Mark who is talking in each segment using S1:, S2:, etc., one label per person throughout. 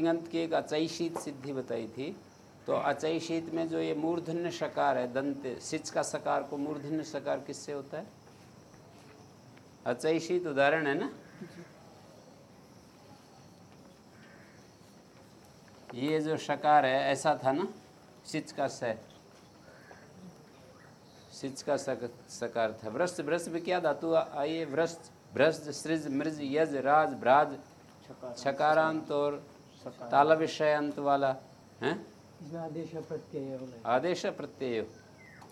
S1: तिंगंत की एक अचई शीत सिद्धि बताई थी। तो अचई शीत में जो ये मूर्धन्य सकार है दंत सिच का सकार को मूर्धन्य सकार किससे होता है? अचई शीत उदाहरण है ना? ये जो शकार है ऐसा था ना? सिच का स सिच का सक, सकार था। व्रस्त व्रस्त में क्या धातु आइए व्रस्त भ्रष्ट सृज मृज यज राज भ्राज छकारांत और ताला विषय अंत वाला है?
S2: आदेश प्रत्यय
S1: आदेश प्रत्यय।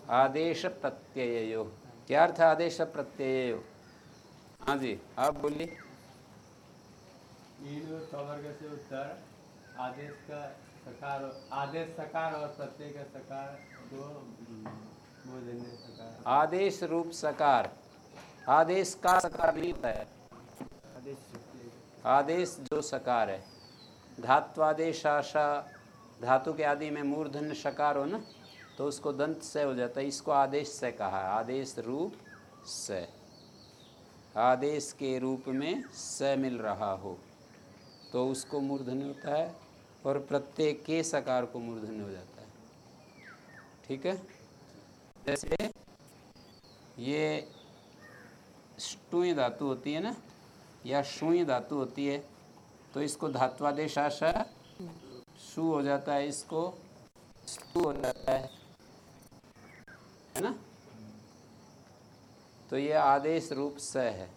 S1: आदेश प्रत्यय। क्या अर्थ आदेश प्रत्यय? हाँ जी आप बोलिए।
S3: उत्तर आदेश का सकार आदेश सकार और प्रत्यय का सकार दो सकार
S1: आदेश रूप सकार। आदेश का सकार नहीं होता है। आदेश जो सकार है। धात्वादेश आशा धातु के आदि में मूर्धन्य सकार हो ना तो उसको दंत से हो जाता है। इसको आदेश से कहा, आदेश रूप से। आदेश के रूप में स मिल रहा हो तो उसको मूर्धन्य होता है और प्रत्येक के सकार को मूर्धन्य हो जाता है। ठीक है? जैसे ये स्टुई धातु होती है ना, या शुई धातु होती है तो इसको धात्वादेश आशा सु हो जाता है, इसको स्तु हो जाता है है ना? तो ये आदेश रूप स है।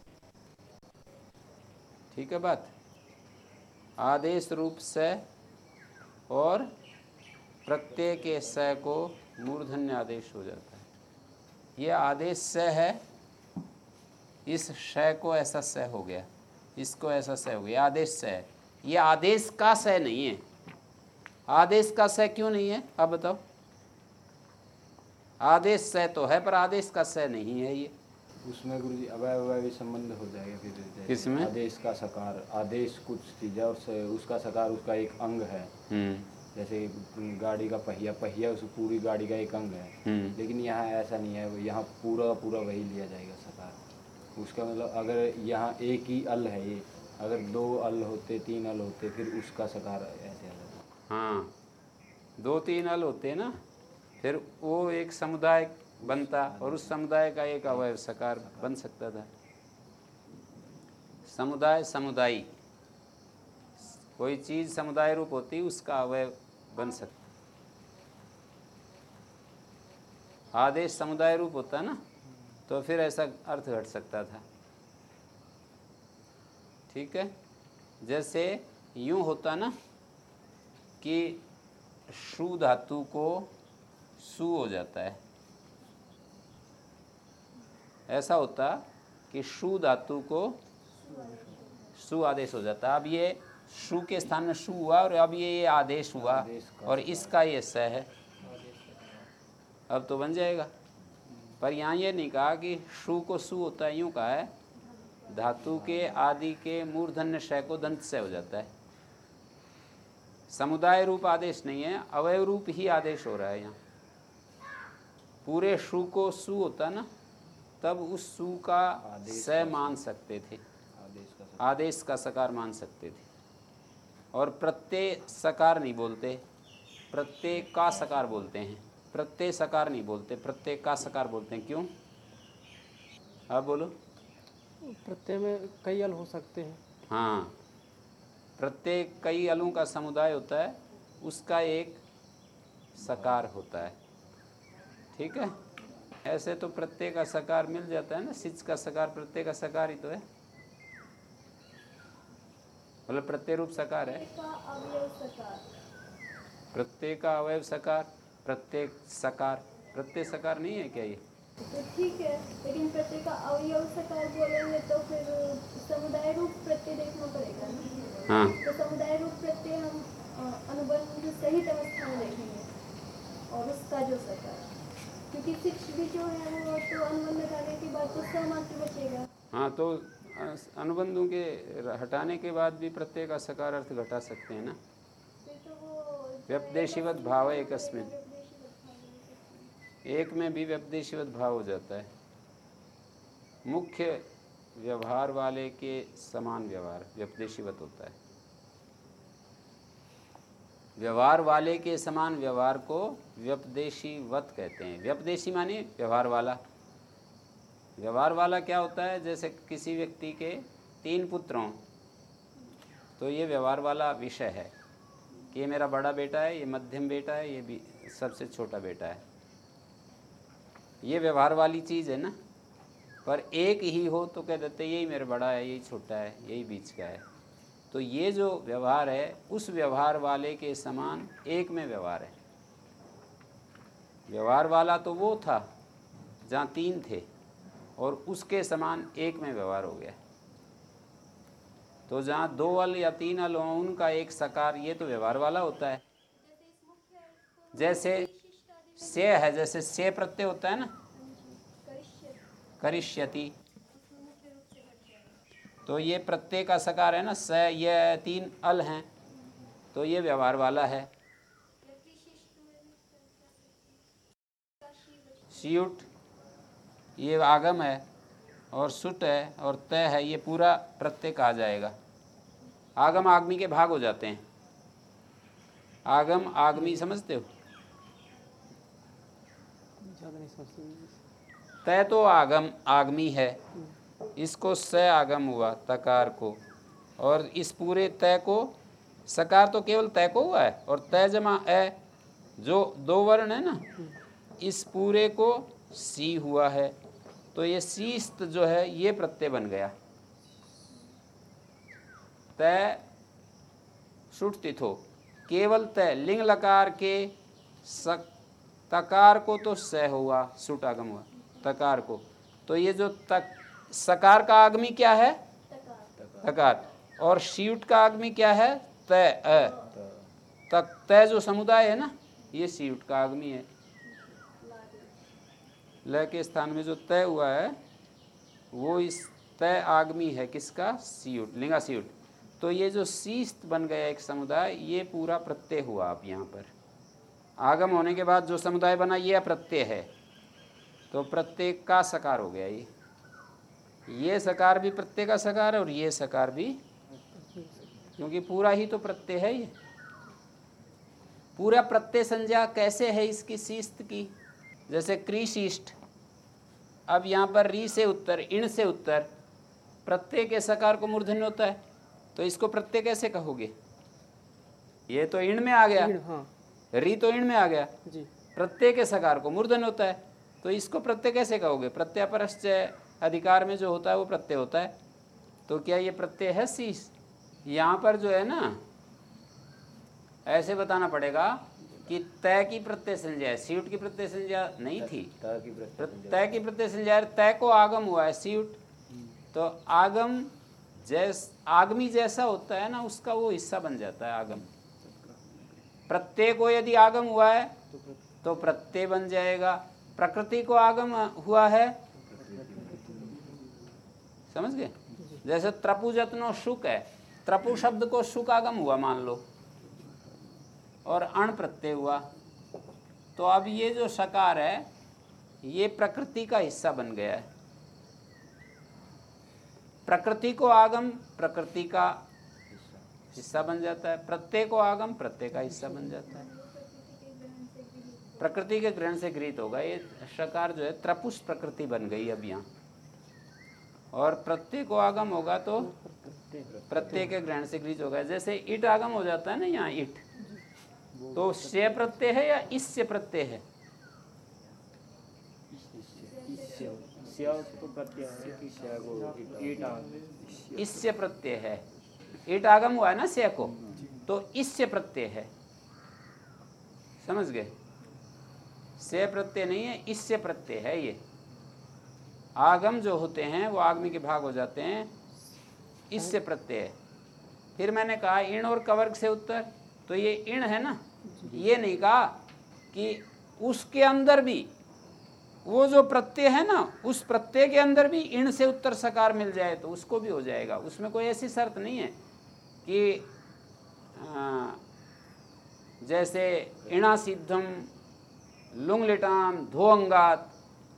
S1: ठीक है बात? आदेश रूप से और प्रत्यय के स को मूर्धन्य आदेश हो जाता है। ये आदेश स है, इस श को ऐसा स हो गया। इसको ऐसा स हो गया आदेश स है। ये आदेश का सह नहीं है। आदेश का स क्यों नहीं है? अब बताओ। आदेश स तो है पर आदेश का स नहीं है ये।
S4: उसमें गुरु जी अवय अवय संबंध हो जाएगा फिर।
S1: किसमें?
S4: आदेश का सकार आदेश कुछ चीज़ है और उसका सकार उसका एक अंग है। हम्म। जैसे गाड़ी का पहिया पहिया उस पूरी गाड़ी का एक अंग है। हम्म। लेकिन यहाँ ऐसा नहीं है यहाँ पूरा पूरा वही लिया जाएगा सकार उसका मतलब अगर यहाँ एक ही अल है ये, अगर दो अल होते, तीन अल होते, फिर उसका सकार ऐसे जाता
S1: हाँ दो तीन अल होते ना, फिर वो एक समुदाय बनता और उस समुदाय का एक अवयव सकार बन सकता था। समुदाय समुदायी, कोई चीज़ समुदाय रूप होती, उसका अवयव बन सकता। आदेश समुदाय रूप होता ना तो फिर ऐसा अर्थ घट सकता था। ठीक है? जैसे यूँ होता ना कि शु धातु को सु हो जाता है। ऐसा होता कि शु धातु को सु आदेश हो जाता। अब ये शु के स्थान में शु हुआ और अब ये ये आदेश हुआ और इसका ये स है। अब तो बन जाएगा। पर यहाँ ये नहीं कहा कि शु को सु होता है यूँ कहा है। धातु के आदि के मूर्धन्य शय को दंत से हो जाता है। समुदाय रूप आदेश नहीं है अवय रूप ही आदेश हो रहा है यहाँ। पूरे शु को सु होता ना तब उस सु का स मान सकते थे। आदेश का सकार मान सकते थे। और प्रत्यय सकार नहीं बोलते प्रत्यय का सकार बोलते हैं। प्रत्यय सकार नहीं बोलते प्रत्यय का सकार बोलते हैं। क्यों? आप बोलो।
S2: प्रत्यय में कई अल हो सकते हैं।
S1: हाँ। प्रत्येक कई अलों का समुदाय होता है उसका एक सकार होता है। ठीक है? ऐसे तो प्रत्यय का सकार मिल जाता है ना सिच का सकार प्रत्यय का सकार ही तो है। मतलब प्रत्यय रूप सकार है। प्रत्यय का अवयव सकार। प्रत्येक सकार प्रत्यय सकार नहीं है क्या ये?
S5: तो ठीक है लेकिन प्रत्यय का अवयव सकार बोलेंगे तो फिर समुदाय रूप प्रत्यय देखना पड़ेगा हाँ। तो समुदाय रूप प्रत्यय हम अनुबंध सहित अवस्था में देखेंगे और उसका जो सकार। क्योंकि सिक्स भी जो है वो तो अनुबंध हटाने के बाद तो बचेगा।
S1: हाँ तो अनुबंधों के हटाने के बाद भी प्रत्येक का सकार अर्थ घटा सकते हैं ना? तो व्यपदेशीवत भाव है एक में भी व्यपदेशीवत भाव हो जाता है। मुख्य व्यवहार वाले के समान व्यवहार व्यपदेशीवत होता है। व्यवहार वाले के समान व्यवहार को व्यपदेशी वत कहते हैं। व्यपदेशी माने व्यवहार वाला। व्यवहार वाला क्या होता है? जैसे किसी व्यक्ति के तीन पुत्र तो ये व्यवहार वाला विषय है। कि ये मेरा बड़ा बेटा है, ये मध्यम बेटा है, ये भी सबसे छोटा बेटा है। ये व्यवहार वाली चीज़ है ना। पर एक ही हो तो कह देते, यही मेरा बड़ा है, यही छोटा है, यही बीच का है। तो ये जो व्यवहार है, उस व्यवहार वाले के समान एक में व्यवहार है। व्यवहार वाला तो वो था, जहाँ तीन थे, और उसके समान एक में व्यवहार हो गया। तो जहाँ दो अल या तीन अल हो, उनका एक सकार, ये तो व्यवहार वाला होता है। जैसे से है, जैसे से प्रत्यय होता है ना? करिष्यति। तो ये प्रत्यय का सकार है ना? स, ये, तीन अल हैं। तो ये व्यवहार वाला है। शियुट ये आगम है और सुट है और तय है, ये पूरा प्रत्यय कहा जाएगा। आगम आगमी के भाग हो जाते हैं। आगम आगमी समझते हो? तय तो आगम, आगमी है। इसको स आगम हुआ, तकार को। और इस पूरे तय को, सकार तो केवल तय को हुआ है, और तय जमा ए जो दो वर्ण है ना, इस पूरे को सी हुआ है। तो ये सीस्त जो है, ये प्रत्यय बन गया। तय सुटतित हो। केवल तय, लिंग लकार के सक तकार को तो स हुआ, सुट आगम हुआ, तकार को। तो ये जो तक, सकार का आगमी क्या है? तकार। और शीट का आगमी क्या है? तय तक, तय जो समुदाय है ना, ये सीट का आगमी है। ल के स्थान में जो तय हुआ है, वो इस तय आगमी है किसका? सीट लिंगा सीट तो ये जो सीस्त बन गया एक समुदाय, ये पूरा प्रत्यय हुआ आप यहाँ पर। आगम होने के बाद जो समुदाय बना, ये अप्रत्यय है। तो प्रत्येक का सकार हो गया ये। ये सकार भी प्रत्यय का सकार है और ये सकार भी क्योंकि पूरा ही तो प्रत्यय है ये। पूरा प्रत्यय संज्ञा कैसे है इसकी शिस्त की? जैसे क्रीशिष्ट, अब यहाँ पर री से उत्तर, इण से उत्तर, प्रत्यय के सकार को मूर्धन्य होता है। तो इसको प्रत्यय कैसे कहोगे? ये तो इण में आ गया। हाँ। री तो इण में आ गया। प्रत्यय के सकार को मूर्धन होता है। तो इसको प्रत्यय कैसे कहोगे? प्रत्यय अधिकार में जो होता है वो प्रत्यय होता है। तो क्या ये प्रत्यय है शीश? यहाँ पर जो है ना ऐसे बताना पड़ेगा कि तय की प्रत्यय संज्ञा सीट की प्रत्यय संज्ञा नहीं थी। तय की प्रत्यय संज्ञा। तय को आगम हुआ है सीट तो आगम जैस आगमी जैसा होता है ना उसका वो हिस्सा बन जाता है आगम। प्रत्यय को यदि आगम हुआ है तो प्रत्यय बन जाएगा। प्रकृति को आगम हुआ है। समझ गए? जैसे त्रपु जतनो सुख है, त्रपु शब्द को सुख आगम हुआ, मान लो, और अण प्रत्यय हुआ। तो अब ये जो सकार है, ये प्रकृति का हिस्सा बन गया है। प्रकृति को आगम, प्रकृति का हिस्सा बन जाता है प्रत्यय को आगम प्रत्यय का हिस्सा बन जाता है प्रकृति के ग्रहण से गृहित होगा ये शकार जो है त्रपुष प्रकृति बन गई अब यहाँ और प्रत्यय को आगम होगा तो प्रत्यय के ग्रहण से गृहित होगा जैसे इट आगम हो जाता है ना यहाँ इट तो से प्रत्यय है या इससे प्रत्यय है इससे प्रत्यय है ईट आगम हुआ है ना से को। तो इससे प्रत्यय है। समझ गए? से प्रत्यय नहीं है, इससे प्रत्यय है ये। आगम जो होते हैं, वो आगमी के भाग हो जाते हैं। इससे प्रत्यय है। फिर मैंने कहा, इण और कवर्ग से उत्तर। तो ये इण है ना? ये नहीं कहा कि उसके अंदर भी वो जो प्रत्यय है ना उस प्रत्यय के अंदर भी इण से उत्तर सकार मिल जाए तो उसको भी हो जाएगा। उसमें कोई ऐसी शर्त नहीं है कि आ, जैसे इणा सिद्धम लुंग लिटाम धो अंगात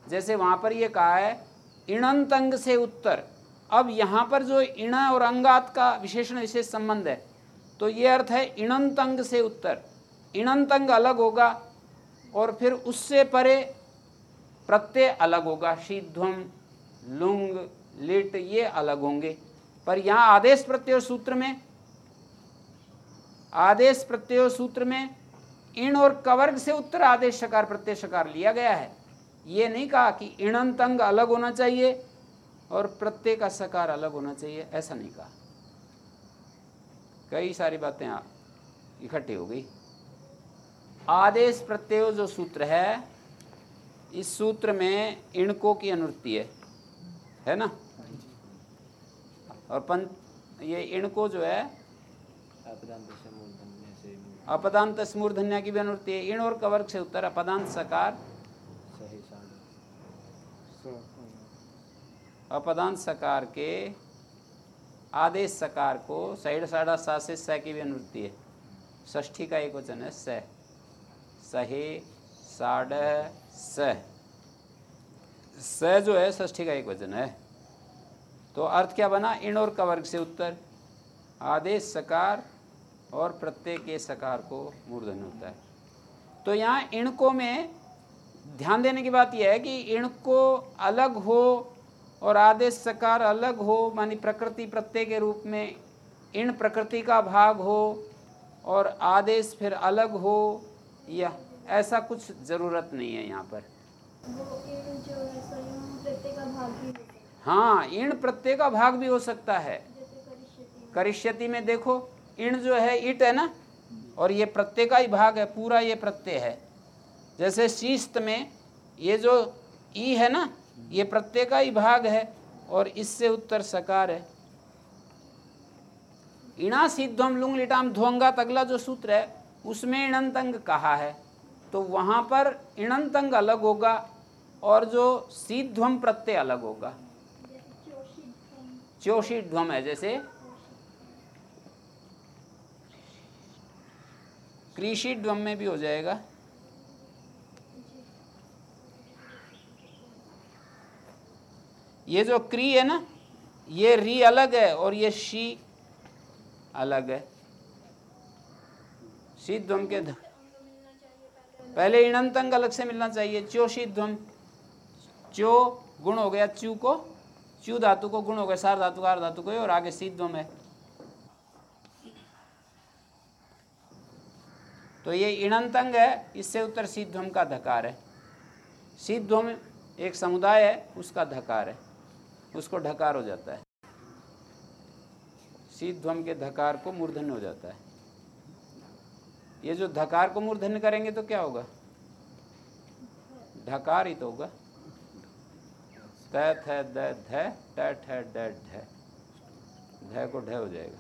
S1: जैसे वहाँ पर ये कहा है इणंत अंग से उत्तर। अब यहाँ पर जो इणा और अंगात का विशेषण विशेष संबंध है तो तो ये अर्थ है इणंत अंग से उत्तर। इणंत अंग अलग होगा और फिर उससे परे प्रत्यय अलग होगा शीध्वम लुंग, लिट, ये अलग होंगे। पर यहाँ आदेश प्रत्यय सूत्र में, आदेश प्रत्यय सूत्र में इण और कवर्ग से उत्तर आदेश शकार, प्रत्यय शकार लिया गया है। ये नहीं कहा कि इणंत अंग अलग होना चाहिए और प्रत्यय का सकार अलग होना चाहिए, ऐसा नहीं कहा। कई सारी बातें इकट्ठी हो गई। आदेश प्रत्यय जो सूत्र है इस सूत्र में इणको की अनुवृत्ति है। है ना? और पंच ये इणको जो है, अपदांत स्मूर्धन्या की भी अनुवृत्ति है। इण और कवर्ग से उत्तर, अपदांत सकार। अपदांत सकार के आदेश सकार को साइड साढ़ा सा से स की भी अनुवृत्ति है। ष्ठी का एक वचन है सहे साढ़ स। स जो है ष्ठी का एक वज़न है। तो अर्थ क्या बना? इन और कवर्ग से उत्तर। आदेश सकार और प्रत्यय के सकार को मूर्धन होता है। तो यहाँ इणको में ध्यान देने की बात यह है कि इणको अलग हो और आदेश सकार अलग हो, मानी प्रकृति प्रत्यय के रूप में इण प्रकृति का भाग हो और आदेश फिर अलग हो या ऐसा कुछ ज़रूरत नहीं है यहाँ पर। हाँ इन प्रत्यय का भाग भी हो सकता है। करिष्यति में देखो इण जो है इट है ना? और ये प्रत्यय का ही भाग है, पूरा ये प्रत्यय है। जैसे शीस्त में ये जो ई है ना, ये प्रत्यय का ही भाग है और इससे उत्तर सकार है। इणा सिद्धम लुंग लिटाम ध्वंगा अगला जो सूत्र है, उसमें इणंतंग कहा है। तो वहाँ पर इणंतंग अलग होगा और जो सिद्धम प्रत्यय अलग होगा। चोशी ध्वम है, जैसे कृषि ध्वम में भी हो जाएगा। ये जो क्री है ना, ये री अलग है और ये शी अलग है। शीध्वम के ध... पहले इणंतंग अलग से मिलना चाहिए। च्यो शीध्वम चो गुण हो गया, चू को, चू धातु को गुण हो गया, सार धातु का धातु को और आगे शीध्वम है। तो ये इणंतंग है, इससे उत्तर सिद्धम का धकार है। सिद्धम एक समुदाय है, उसका धकार है। उसको ढकार हो जाता है। सिद्धम के धकार को मूर्धन्य हो जाता है। ये जो धकार को मूर्धन्य करेंगे तो क्या होगा? ढकार ही तो होगा तैथ है द है ढ। को ढ हो जाएगा।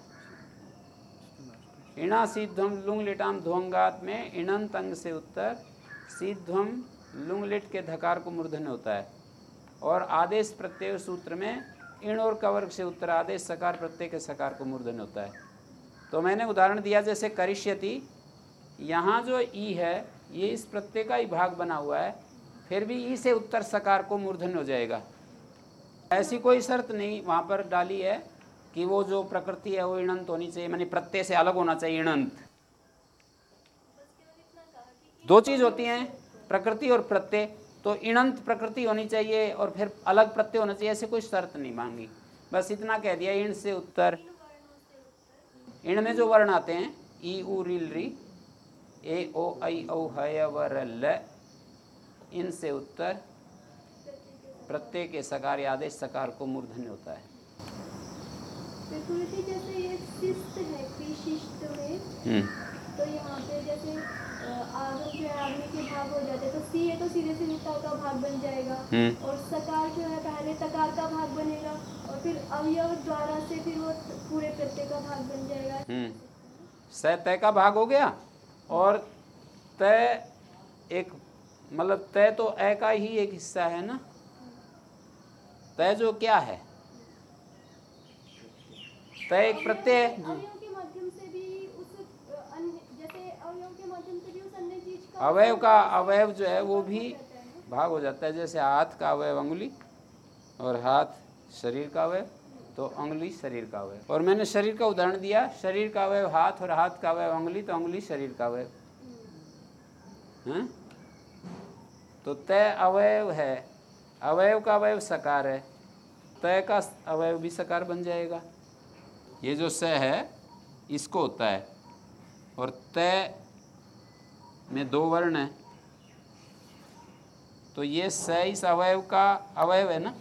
S1: इणा सिद्धम लुंग लिटाम ध्वंगात में इणंत अंग से उत्तर सिद्धम लुंग लिट के धकार को मूर्धन्य होता है। और आदेश प्रत्यय सूत्र में इण और कवर्ग से उत्तर आदेश सकार प्रत्यय के सकार को मूर्धन्य होता है। तो मैंने उदाहरण दिया जैसे करिष्यति यहाँ जो ई है, ये इस प्रत्यय का ही भाग बना हुआ है, फिर भी ई से उत्तर सकार को मूर्धन हो जाएगा। ऐसी कोई शर्त नहीं, वहाँ पर डाली है कि वो जो प्रकृति है, वो इणंत होनी चाहिए, मैंने प्रत्यय से अलग होना चाहिए, इणंत। दो चीज़ होती हैं, प्रकृति और प्रत्यय तो इणंत प्रकृति होनी चाहिए और फिर अलग प्रत्यय होना चाहिए, ऐसे कोई शर्त नहीं मांगी। बस इतना कह दिया, इण से उत्तर। इण में जो वर्ण आते हैं, ई, उ रिल री ए ओ आई औ वर ल इन से उत्तर प्रत्यय के सकार या आदेश सकार को मूर्धन्य होता है
S5: जैसे ये है में हम्म। तो यहाँ पे जैसे आगम जो है आग्नि के भाग हो जाते तो सी है तो सीधे से का भाग बन जाएगा हम्म। और सकार जो है पहले तकार का भाग बनेगा और फिर अवयव द्वारा से फिर वो पूरे प्रत्यय का भाग बन जाएगा हम्म।
S1: का भाग हो गया और तय एक मतलब तय तो ए का ही एक हिस्सा है ना? तय जो क्या है? तय एक प्रत्यय अवयव का अवयव जो है वो भी भाग हो जाता है। जैसे हाथ का अवयव अंगुली और हाथ शरीर का अवयव। तो उंगली शरीर का अवयव और मैंने शरीर का उदाहरण दिया, शरीर का अवयव हाथ और हाथ का अवयव उंगली तो उंगली शरीर का अवयव हैं? तो तय अवयव है। अवयव का अवयव सकार है। तय का अवयव भी सकार बन जाएगा। ये जो स है, इसको होता है और तय में दो वर्ण है। तो ये स इस अवयव का अवयव है ना?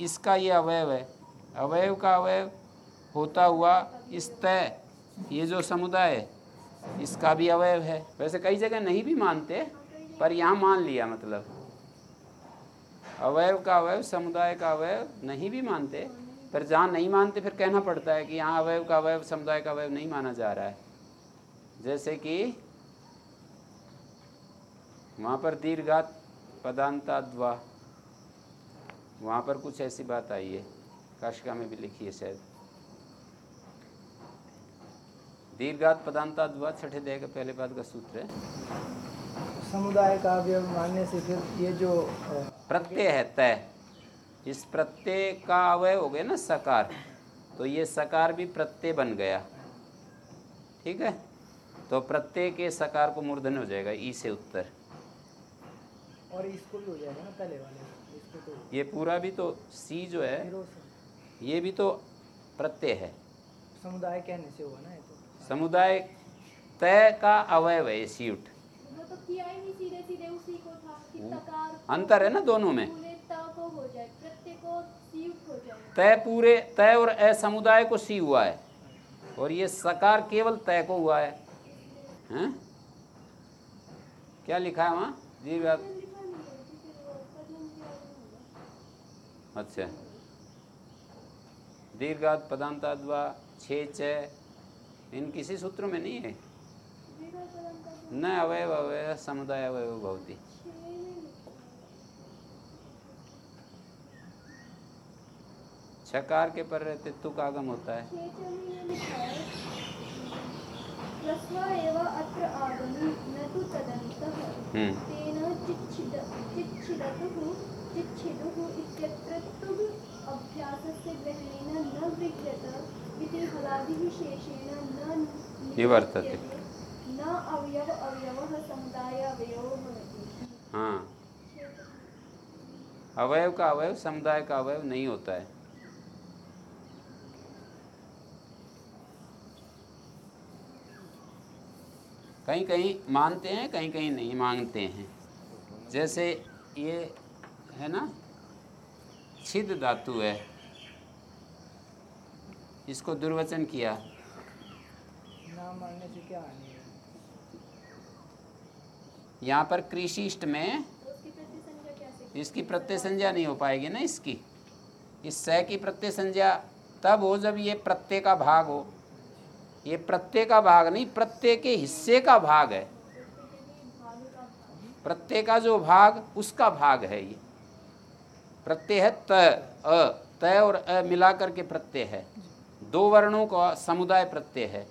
S1: इसका ये अवयव है। अवयव का अवयव होता हुआ इस तय, ये जो समुदाय, इसका भी अवयव है। वैसे कई जगह नहीं भी मानते, पर यहाँ मान लिया मतलब। अवयव का अवयव, समुदाय का अवयव नहीं भी मानते, पर जहाँ नहीं मानते, फिर कहना पड़ता है कि यहाँ अवयव का अवयव, समुदाय का अवयव नहीं माना जा रहा है। जैसे कि वहाँ पर दीर्घात पदांताद्वा, वहाँ पर कुछ ऐसी बात आई है। काशिका में भी लिखी है शायद। दीर्घात पदांताद्वा छठे दे का पहले पाद का सूत्र है।
S6: समुदाय का अवयव मानने से फिर ये जो
S1: प्रत्यय है तय। इस प्रत्यय का अवयव हो गया ना सकार तो ये सकार भी प्रत्यय बन गया। ठीक है? तो प्रत्यय के सकार को मूर्धन हो जाएगा ई से उत्तर।
S6: और इसको भी हो जाएगा ना पहले वाले इसको तो
S1: ये पूरा भी तो सी जो है। ये भी तो प्रत्यय है।
S6: समुदाय कहने से हुआ ना ये तो।
S1: समुदाय तय का अवयव है ये सी उठ
S5: वो तो किया नहीं सीधे सीधे उसी को था कि तकार
S1: अंतर है ना दोनों में।
S5: पूरे त को हो जाए प्रत्यय को सीयुक्त हो जाए।
S1: तय पूरे तय और असमुदाय को सी हुआ है। और ये सकार केवल तय को हुआ है। हैं? क्या लिखा है वहाँ? दीर्घ अच्छा। दीर्घात पदांताद्वा छे च इन किसी सूत्र में नहीं है? न अवयव अवय समुदाय अवयव भवती। छकार के पर रहते तुक आगम होता है।
S5: ह्रस्व एव अत्र आगमि न तु तदन्तः।
S1: हम्म।
S5: तेन चिच्छिद चिच्छिदतुः चिच्छिदुः इत्यत्र तुग् अभ्यासस्य ग्रहणेन न गृह्यत इति हलादिः न
S1: निवर्तते।
S5: न अवयव अवयवः समुदाय अवयवो भवति।
S1: हाँ। अवयव का अवयव समुदाय का अवयव नहीं होता है। कहीं कहीं मानते हैं कहीं कहीं नहीं मानते हैं। जैसे ये है ना छिद धातु है। इसको दुर्वचन किया।
S6: ना मानने से क्या है?
S1: यहाँ पर कृषिष्ट में इसकी प्रत्यय संज्ञा नहीं हो पाएगी ना इसकी। इस स की प्रत्यय संज्ञा तब हो जब ये प्रत्यय का भाग हो। ये प्रत्यय का भाग नहीं, प्रत्यय के हिस्से का भाग है। प्रत्यय का जो भाग, उसका भाग है ये। प्रत्यय है त, अ, त और अ मिला करके प्रत्यय है। दो वर्णों का समुदाय प्रत्यय है।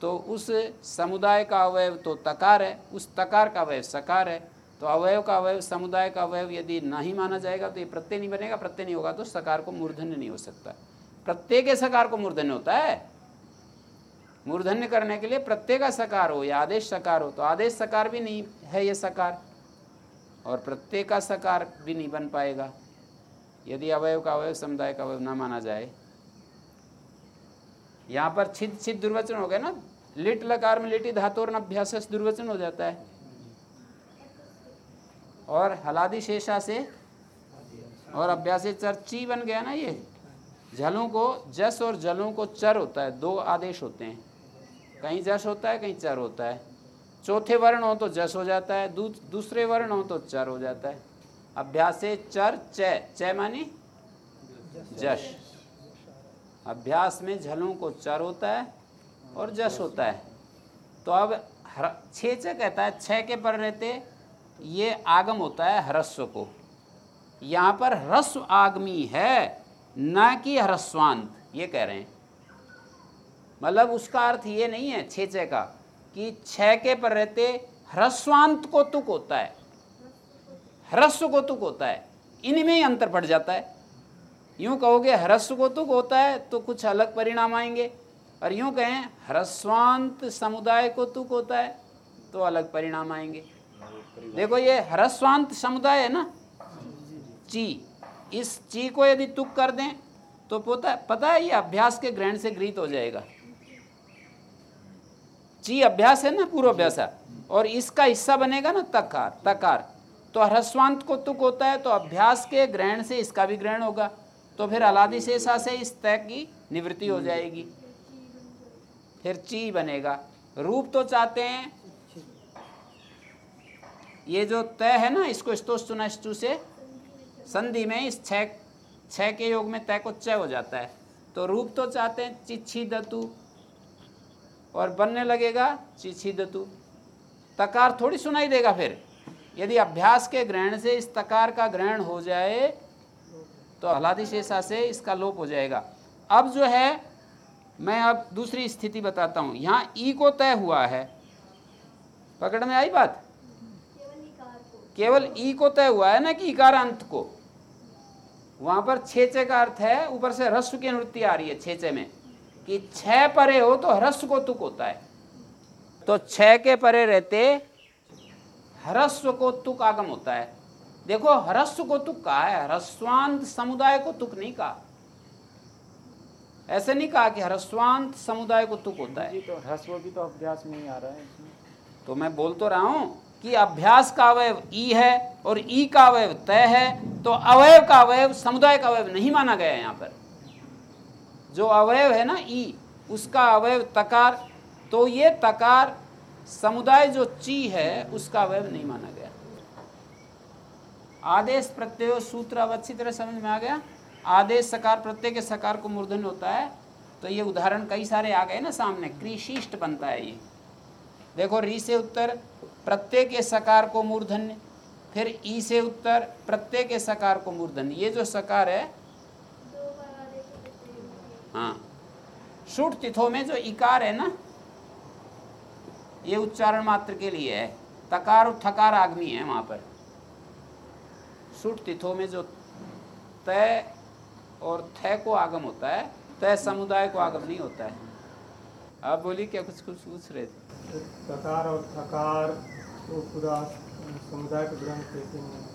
S1: तो उस समुदाय का अवयव तो तकार है, उस तकार का अवयव सकार है। तो अवयव का अवयव, समुदाय का अवयव यदि नहीं माना जाएगा तो ये प्रत्यय नहीं बनेगा, प्रत्यय नहीं होगा तो सकार को मूर्धन्य नहीं हो सकता। प्रत्यय के सकार को मूर्धन्य होता है। मूर्धन्य करने के लिए प्रत्यय का सकार हो, या आदेश सकार हो तो आदेश सकार भी नहीं है ये सकार, और प्रत्यय का सकार भी नहीं बन पाएगा। यदि अवयव का अवयव, समुदाय का अवयव ना माना जाए, यहाँ पर छिद छिद दुर्वचन हो गया ना, लिट लकार में लिटी धातु अभ्यास दुर्वचन हो जाता है। और हलादी शेषा से, और अभ्यास चर ची बन गया ना ये, जलों को, जस और जलों को चर होता है, दो आदेश होते हैं। कहीं जस होता है कहीं चर होता है। चौथे वर्ण हो तो जस हो जाता है दू, दूसरे वर्ण हो तो चर हो जाता है। अभ्यास चर चय चय मानी? जश। अभ्यास में झलों को चर होता है और जस होता है। तो अब हर- छे च कहता है छः के पर रहते ये आगम होता है ह्रस्व को। यहाँ पर ह्रस्व आगमी है न कि ह्रस्वांत ये कह रहे हैं। मतलब उसका अर्थ ये नहीं है छे छः का, कि छः के पर रहते ह्रस्वांत को तुक होता है। ह्रस्व को तुक होता है। इनमें ही अंतर पड़ जाता है। यूँ कहोगे ह्रस्व को तुक होता है तो कुछ अलग परिणाम आएँगे। और यूँ कहें ह्रस्वांत समुदाय को तुक होता है तो अलग परिणाम आएँगे। देखो ये ह्रस्वांत समुदाय है ना? ची। इस ची को यदि तुक कर दें तो पता पता है ये अभ्यास के ग्रहण से गृहित हो जाएगा। ची अभ्यास है ना पूर्व अभ्यास और इसका हिस्सा बनेगा ना, तकार तकार। तो ह्रस्वांत को तुक होता है तो अभ्यास के ग्रहण से इसका भी ग्रहण होगा। तो फिर अलादि शेषा से इस तय की निवृत्ति हो जाएगी। फिर ची बनेगा। रूप तो चाहते हैं। ये जो तय है ना, इसको स्तोस्तुनस्तु से संधि में इस छह के योग में तय को चय हो जाता है। तो रूप तो चाहते हैं चिच्छी दतु और बनने लगेगा चिच्छी दतु तकार थोड़ी सुनाई देगा फिर। यदि अभ्यास के ग्रहण से इस तकार का ग्रहण हो जाए तो हलादी शेषा से इसका लोप हो जाएगा। अब जो है, मैं अब दूसरी स्थिति बताता हूँ। यहाँ ई को तय हुआ है। पकड़ में आई बात? केवल ई को तय हुआ है ना कि इकार अंत को? वहाँ पर छेचे का अर्थ है, ऊपर से रस्व की अनुवृत्ति आ रही है छेचे में। कि छह परे हो तो ह्रस्व को तुक होता है। तो छह के परे रहते ह्रस्व को तुक आगम होता है। देखो ह्रस्व को तुक कहा है? ह्रस्वांत समुदाय को तुक नहीं कहा। ऐसे नहीं कहा कि ह्रस्वांत समुदाय को तुक होता है।
S4: तो ह्रस्व भी तो अभ्यास में ही आ रहा है
S1: तो मैं बोल तो रहा हूँ कि अभ्यास का अवयव ई है और ई का अवयव तय है तो अवयव का अवयव समुदाय का अवयव नहीं माना गया है यहाँ पर। जो अवयव है ना, ई, उसका अवयव तकार तो ये तकार समुदाय जो ची है, उसका अवयव नहीं माना गया। आदेश प्रत्यय सूत्र अब अच्छी तरह समझ में आ गया। आदेश सकार, प्रत्यय के सकार को मूर्धन होता है। तो ये उदाहरण कई सारे आ गए ना सामने। कृषिष्ट बनता है ये। देखो, री से उत्तर, प्रत्यय के सकार को मूर्धन्य, फिर ई से उत्तर, प्रत्यय के सकार को मूर्धन्य। ये जो सकार है हाँ। शुट तिथो में जो इकार है ना ये उच्चारण मात्र के लिए है। तकार और थकार आगमी है वहाँ पर। सुट तिथो में जो तय और थ को आगम होता है तय समुदाय को आगम नहीं होता है। आप बोली क्या कुछ कुछ पूछ रहे थे?
S2: तकार और थकार तो पूरा समुदाय को ग्रहण नहीं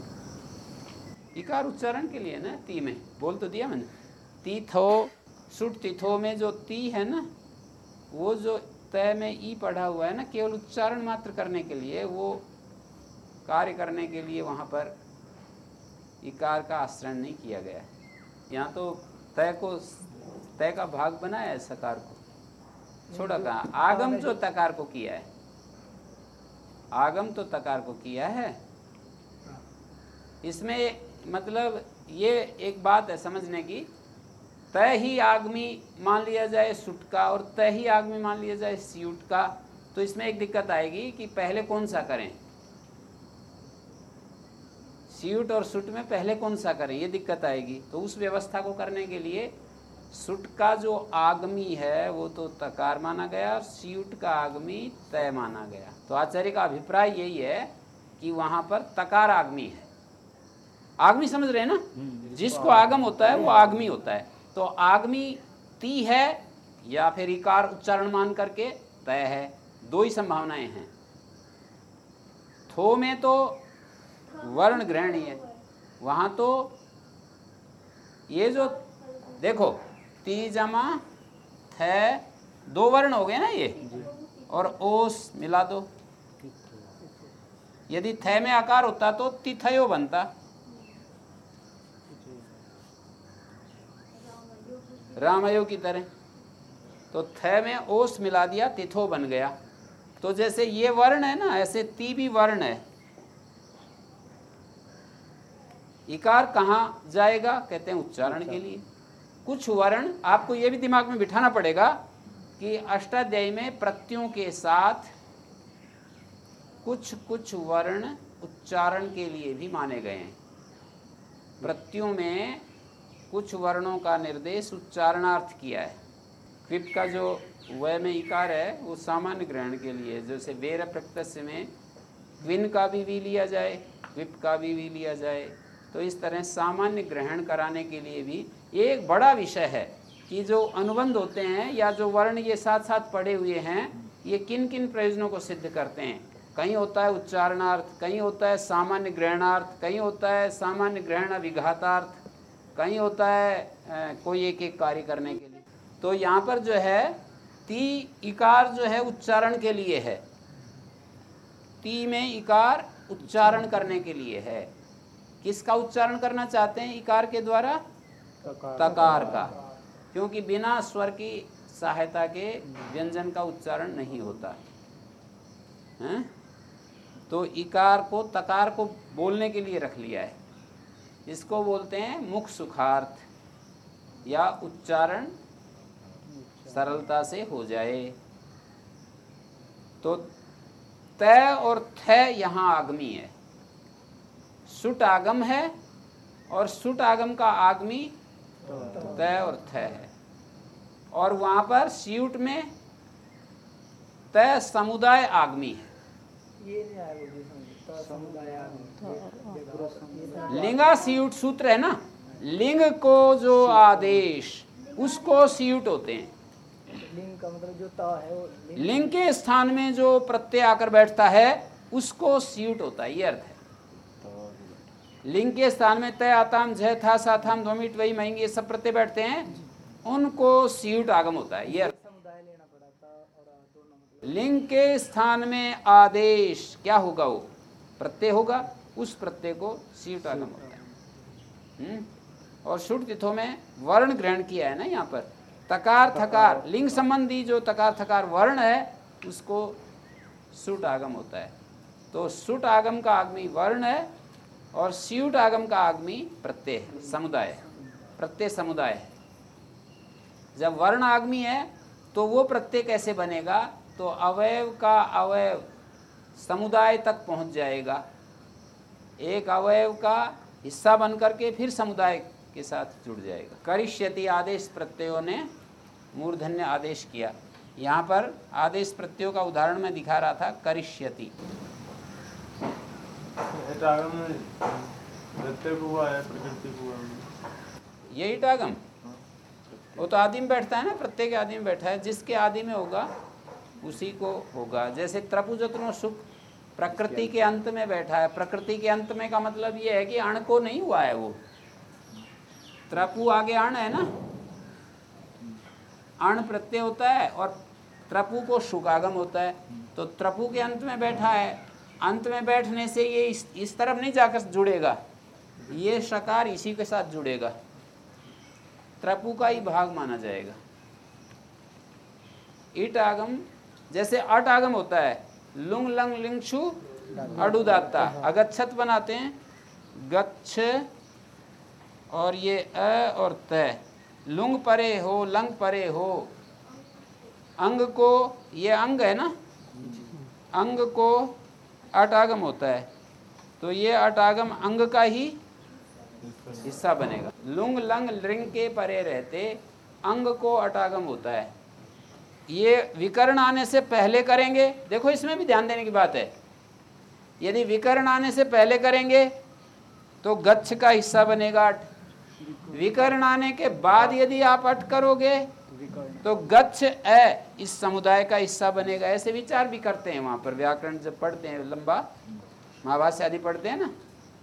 S1: इकार उच्चारण के लिए ना ती में। बोल तो दिया मैंने। ती थो सुट तिथो में जो ती है ना, वो जो तय में ई पढ़ा हुआ है ना, केवल उच्चारण मात्र करने के लिए, वो कार्य करने के लिए वहाँ पर इकार का आश्रण नहीं किया गया है। यहाँ तो तय को, तय का भाग बनाया है सकार को। छोड़ा कहा, आगम जो तकार को किया है, आगम तो तकार को किया है। इसमें मतलब ये एक बात है समझने की तय ही आगमी मान लिया जाए सुट का और तय ही आगमी मान लिया जाए सीट का तो इसमें एक दिक्कत आएगी कि पहले कौन सा करें? सीट और सुट में पहले कौन सा करें? ये दिक्कत आएगी। तो उस व्यवस्था को करने के लिए सुट का जो आगमी है वो तो तकार माना गया और सीट का आगमी तय माना गया। तो आचार्य का अभिप्राय यही है कि वहाँ पर तकार आगमी है। आगमी समझ रहे हैं ना? हम्म, जिसको आगम होता है वो आगमी होता है। तो आगमी ती है या फिर इकार उच्चारण मान करके तय है। दो ही संभावनाएँ हैं। थो में तो वर्ण ग्रहणी है वहाँ तो ये जो देखो ती जमा थ दो वर्ण हो गए ना ये? और ओस मिला दो। यदि थ में आकार होता तो तिथयो बनता। रामयो की तरह। तो थ में ओस मिला दिया, तिथो बन गया। तो जैसे ये वर्ण है ना, ऐसे ती भी वर्ण है। इकार कहाँ जाएगा? कहते हैं उच्चारण के लिए। कुछ वर्ण आपको ये भी दिमाग में बिठाना पड़ेगा कि अष्टाध्यायी में प्रत्यों के साथ कुछ कुछ वर्ण उच्चारण के लिए भी माने गए हैं। प्रत्यों में कुछ वर्णों का निर्देश उच्चारणार्थ किया है। क्विप का जो वय में इकार है, वो सामान्य ग्रहण के लिए, जैसे वेर प्रत्यस्य में विन का भी भी लिया जाए, क्विप का भी भी लिया जाए तो इस तरह सामान्य ग्रहण कराने के लिए भी ये एक बड़ा विषय है कि जो अनुबंध होते हैं या जो वर्ण ये साथ साथ पड़े हुए हैं, ये किन किन प्रयोजनों को सिद्ध करते हैं? कहीं होता है उच्चारणार्थ, कहीं होता है सामान्य ग्रहणार्थ, कहीं होता है सामान्य ग्रहण विघातार्थ कहीं होता है कोई एक एक कार्य करने के लिए। तो यहाँ पर जो है ती इकार जो है उच्चारण के लिए है। ती में इकार उच्चारण करने के लिए है। किसका उच्चारण करना चाहते हैं इकार के द्वारा? तकार। तकार का। क्योंकि बिना स्वर की सहायता के व्यंजन का उच्चारण नहीं होता। है? तो इकार को तकार को बोलने के लिए रख लिया है। इसको बोलते हैं मुख सुखार्थ या उच्चारण सरलता से हो जाए। तो तय और थ यहाँ आगमी है। सुट आगम है और सुट आगम का आगमी तय और थ है। और वहाँ पर सीट में तय समुदाय आगमी है। लिंगा सीट सूत्र है ना? लिंग को जो आदेश उसको सीट होते हैं।
S6: लिंग का मतलब जो ता है वो
S1: लिंग। के स्थान में जो प्रत्यय आकर बैठता है उसको सीट होता है ये अर्थ है। लिंग के स्थान में तय आताम जय था साथाम ध्वमिट वही महिंगे ये सब प्रत्यय बैठते हैं उनको सीट आगम होता है ये अर्थ मतलब। लिंग के स्थान में आदेश क्या होगा वो? प्रत्यय होगा उस प्रत्यय को सीट आगम होता है? और शुट तिथों में वर्ण ग्रहण किया है ना यहाँ पर? तकार थकार लिंग संबंधी जो तकार थकार वर्ण है उसको सुट आगम होता है। तो सुट आगम का आगमी वर्ण है और स्यूट आगम का आगमी प्रत्यय है समुदाय प्रत्यय समुदाय है। जब वर्ण आगमी है तो वो प्रत्यय कैसे बनेगा? तो अवयव का अवयव समुदाय तक पहुँच जाएगा। एक अवयव का हिस्सा बन करके फिर समुदाय के साथ जुड़ जाएगा। करिष्यति आदेश प्रत्ययों ने मूर्धन्य आदेश किया। यहाँ पर आदेश प्रत्ययों का उदाहरण मैं दिखा रहा था करिष्यति। यही टागम वो तो आदि में बैठता है ना प्रत्येक आदि में बैठा है। जिसके आदि में होगा उसी को होगा। जैसे त्रपुजत्नो सुख प्रकृति के अंत में बैठा है। प्रकृति के अंत में का मतलब ये है कि अण को नहीं हुआ है वो। त्रपु आगे अण है ना? अण प्रत्यय होता है और त्रपु को शुगागम होता है। तो त्रपु के अंत में बैठा है। अंत में बैठने से ये इस, इस तरफ़ नहीं जाकर जुड़ेगा। ये शकार इसी के साथ जुड़ेगा। त्रपु का ही भाग माना जाएगा। ईट आगम जैसे अट आगम होता है लुंग लंग लिंगशु अडुदाता अगच्छत बनाते हैं। गच्छ और ये अ और त। लुंग परे हो, लंग परे हो। अंग को, ये अंग है ना? अंग को अटागम होता है। तो ये अटागम अंग का ही हिस्सा बनेगा। लुंग लंग लिंग के परे रहते, अंग को अटागम होता है। ये विकर्ण आने से पहले करेंगे। देखो, इसमें भी ध्यान देने की बात है। यदि विकर्ण आने से पहले करेंगे तो गच्छ का हिस्सा बनेगा अट विकर्ण आने के बाद यदि आप अट करोगे तो गच्छ ए इस समुदाय का हिस्सा बनेगा। ऐसे विचार भी करते हैं वहाँ पर। व्याकरण जब पढ़ते हैं, लंबा महाभाष्य आदि पढ़ते हैं ना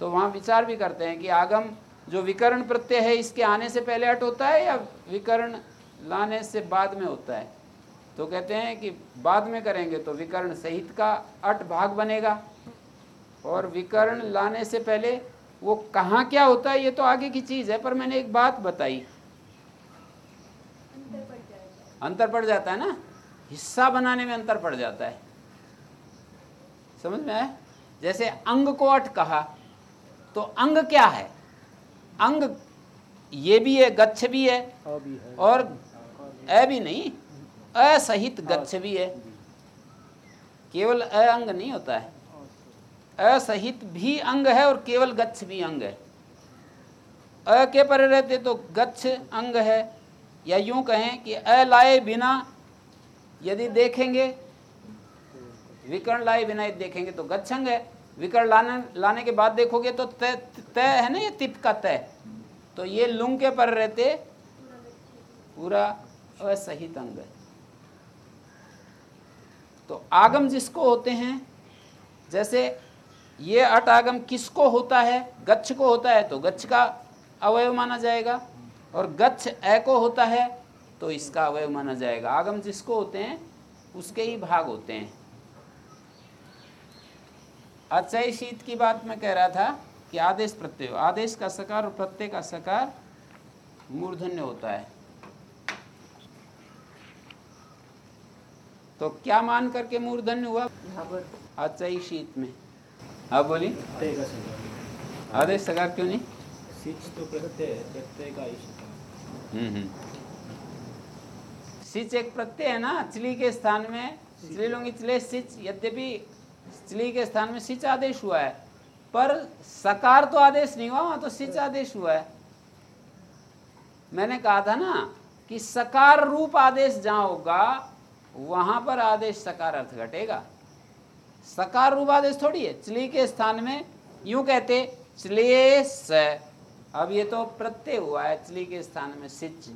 S1: तो वहाँ विचार भी करते हैं कि आगम जो विकर्ण प्रत्यय है, इसके आने से पहले अट होता है या विकर्ण लाने से बाद में होता है? तो कहते हैं कि बाद में करेंगे तो विकर्ण सहित का अट भाग बनेगा। और विकर्ण लाने से पहले वो कहाँ क्या होता है ये तो आगे की चीज़ है पर मैंने एक बात बताई। अंतर पड़ जाता है। ना? हिस्सा बनाने में अंतर पड़ जाता है। समझ में आया? जैसे अंग को अट कहा तो अंग क्या है? अंग ये भी है गच्छ भी है और ए भी नहीं। असहित गच्छ भी है। केवल अ अंग नहीं होता है। असहित भी अंग है और केवल गच्छ भी अंग है। अ के पर रहते तो गच्छ अंग है। या यूँ कहें कि अ लाए बिना यदि देखेंगे, विकर्ण लाए बिना यदि देखेंगे तो गच्छ अंग है। विकर्ण लाने लाने के बाद देखोगे तो तय तय है ना ये तिप का तय तो ये लुंग के पर रहते पूरा असहित अंग है। तो आगम जिसको होते हैं, जैसे ये अट आगम किसको होता है, गच्छ को होता है तो गच्छ का अवयव माना जाएगा, और गच्छ ए को होता है तो इसका अवयव माना जाएगा। आगम जिसको होते हैं, उसके ही भाग होते हैं। अचय शीत की बात मैं कह रहा था कि आदेश प्रत्यय, आदेश का सकार और प्रत्यय का सकार मूर्धन्य होता है। तो क्या मान करके मूर्धन्य हुआ? अचय शीत में। आप बोली आदेश सकार क्यों नहीं?
S4: तो प्रत्यय प्रत्यय का
S1: हम्म, हम्म। सिच एक प्रत्यय है ना चली के स्थान में। स्त्रीलिंग चले सिच यद्यपि चली के स्थान में सिच आदेश हुआ है। पर सकार तो आदेश नहीं हुआ वहाँ तो सिच आदेश हुआ है। मैंने कहा था ना कि सकार रूप आदेश जहाँ होगा वहाँ पर आदेश सकार अर्थ घटेगा। सकार रूप आदेश थोड़ी है। चली के स्थान में यूँ कहते चले अब ये तो प्रत्यय हुआ है चली के स्थान में सिच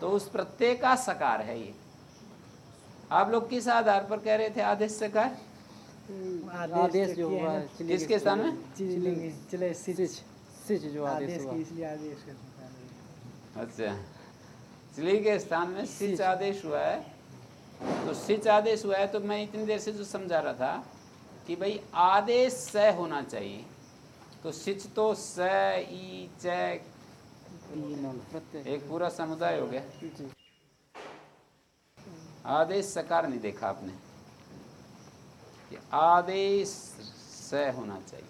S1: तो उस प्रत्यय का सकार है ये। आप लोग किस आधार पर कह रहे थे आदेश सकार?
S6: आदेश जो हुआ
S1: किसके स्थान में?
S6: चले सिच सिच जो आदेश हुआ। इसलिए आदेश
S1: अच्छा। चली के स्थान में सिच आदेश हुआ है। तो सिच आदेश हुआ है तो मैं इतनी देर से जो समझा रहा था कि भाई आदेश स होना चाहिए। तो सिच तो स ई, च, एक पूरा समुदाय हो गया। आदेश सकार नहीं देखा आपने कि आदेश स होना चाहिए।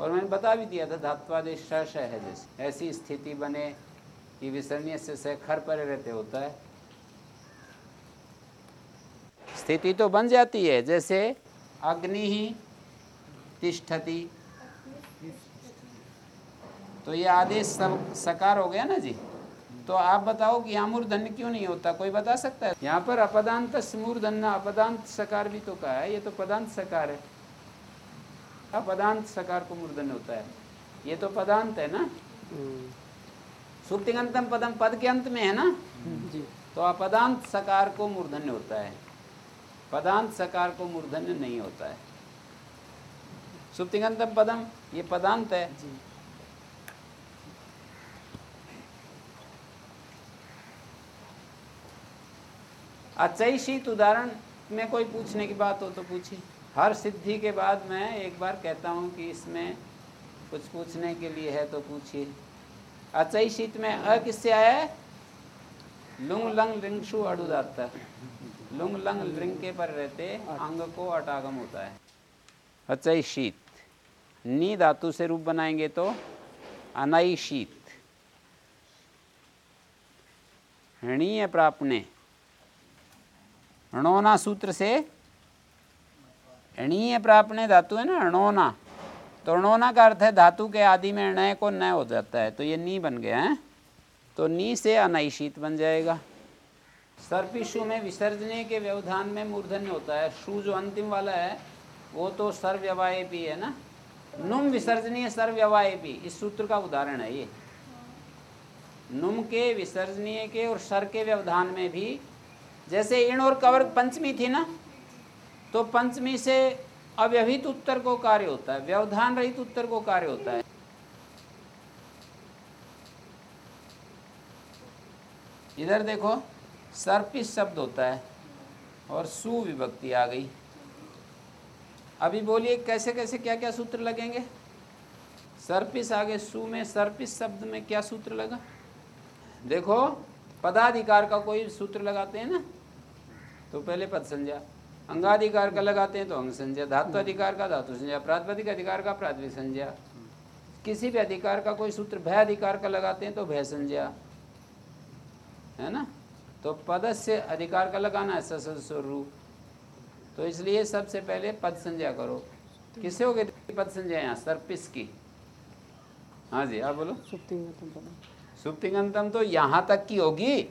S1: और मैंने बता भी दिया था, धात्वादेश श है जैसे। ऐसी स्थिति बने कि विसर्णीय से स खर परे रहते होता है स्थिति तो बन जाती है जैसे अग्नि ही तिष्ठती। तो ये आदेश सब सकार हो गया ना जी? तो आप बताओ कि यहाँ मूर्धन्य क्यों नहीं होता? कोई बता सकता है? यहाँ पर अपदांत मूर्धन्य अपदांत सकार भी तो कहा है ये तो पदांत सकार है। अपदांत सकार को मूर्धन्य होता है। ये तो पदांत है ना? सुप्तिगंतम पदम पद के अंत में है ना? जी। तो अपदांत सकार को मूर्धन्य होता है। पदांत सकार को मूर्धन्य नहीं होता है। सुप्तिगंतम पदम ये पदांत है। अचई शीत उदाहरण में कोई पूछने की बात हो तो पूछिए। हर सिद्धि के बाद मैं एक बार कहता हूँ कि इसमें कुछ पूछने के लिए है तो पूछिए। अचई शीत में अ किससे आया है? लुंग लंग रिंगशु अड़ुदात लुंग लंग के पर रहते अंग को अटागम होता है। अचई शीत। नी धातु से रूप बनाएँगे तो अनाई शीत। ऋणीय प्रापने। अणोना सूत्र से अणीय प्रापने धातु है ना अणोना तो अणोना का अर्थ है धातु के आदि में अणय को नय हो जाता है तो ये नी बन गया है। तो नी से अनाई अनैशीत बन जाएगा। सर्पिशु में विसर्जने के व्यवधान में मूर्धन्य होता है। शु जो अंतिम वाला है, वो तो सर्व्यवायपी है ना? नुम विसर्जनीय सर्व्यवायपी इस सूत्र का उदाहरण है ये। नुम के विसर्जनीय के और सर के व्यवधान में भी, जैसे इण और कवर पंचमी थी ना तो पंचमी से अव्यवहित उत्तर को कार्य होता है, व्यवधान रहित उत्तर को कार्य होता है। इधर देखो सर्पिस शब्द होता है और सुविभक्ति आ गई। अभी बोलिए, कैसे कैसे क्या क्या सूत्र लगेंगे? सर्पिस आगे सु में, सर्पिस शब्द में क्या सूत्र लगा? देखो, पदाधिकार का कोई सूत्र लगाते हैं ना? तो पहले पद संज्ञा। अंगाधिकार का लगाते हैं तो अंग संज्ञा। धातु अधिकार का, धातु संज्ञा। प्रातिपदिक अधिकार का प्राथमिक संज्ञा। किसी भी अधिकार का कोई सूत्र, भय अधिकार का लगाते हैं तो भय संज्ञा। है ना? तो पद से अधिकार का लगाना है ससुर। तो इसलिए सबसे पहले पद संज्ञा करो। किससे हो गई पद संज्ञा यहाँ? सर्पिस की। हाँ जी आप बोलो। सुप्तिगंतम तो यहाँ तक की होगी।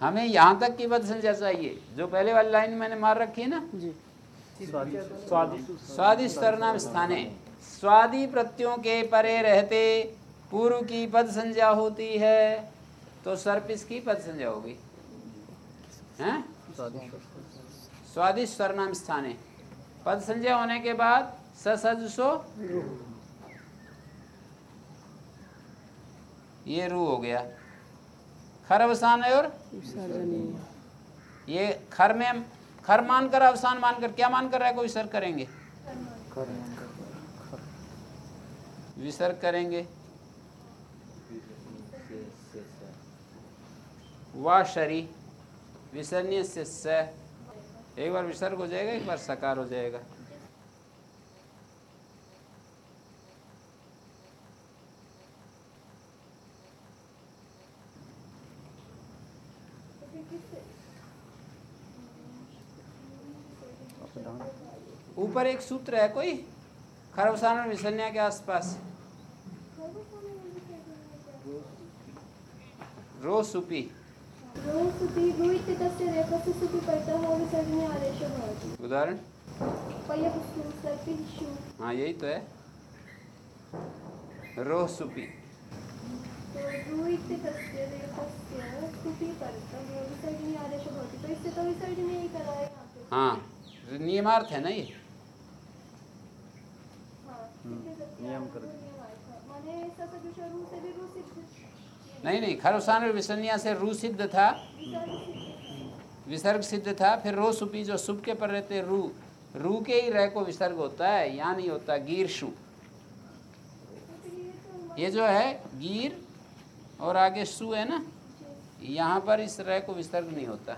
S1: हमें यहाँ तक की पद संज्ञा चाहिए। जो पहले वाली लाइन मैंने मार रखी है ना? जी। स्वादिष्ट नाम स्थाने। स्वादि प्रत्यों के परे रहते पूर्व की पद संज्ञा होती है तो सर्पिस की पद संज्ञा होगी। स्वादिष्ट स्थान। है पद संजय होने के बाद सो ये रू हो गया। खर अवसान है और? ये खर में खर मानकर, अवसान मानकर, क्या मानकर है? को विसर्ग करेंगे? विसर्ग करेंगे। वा शरी विसर्णीय से। स एक बार विसर्ग हो जाएगा, एक बार सकार हो जाएगा। ऊपर एक सूत्र है कोई? खरवसान विसन्या के आसपास। रो उदाहरण? हाँ यही तो है। रो सुपी
S5: तो तो तो ही है
S1: हाँ नियमार्थ है। ना ये
S5: हाँ नियम कर
S1: नहीं नहीं खरवसान और विसन्या से रू सिद्ध था। विसर्ग सिद्ध था, फिर रो सुपी जो सुप के पर रहते रू रू के ही रह को विसर्ग होता है, यहाँ नहीं होता, गिर शु। ये जो है, गिर और आगे सु है ना, यहाँ पर इस रह को विसर्ग नहीं होता।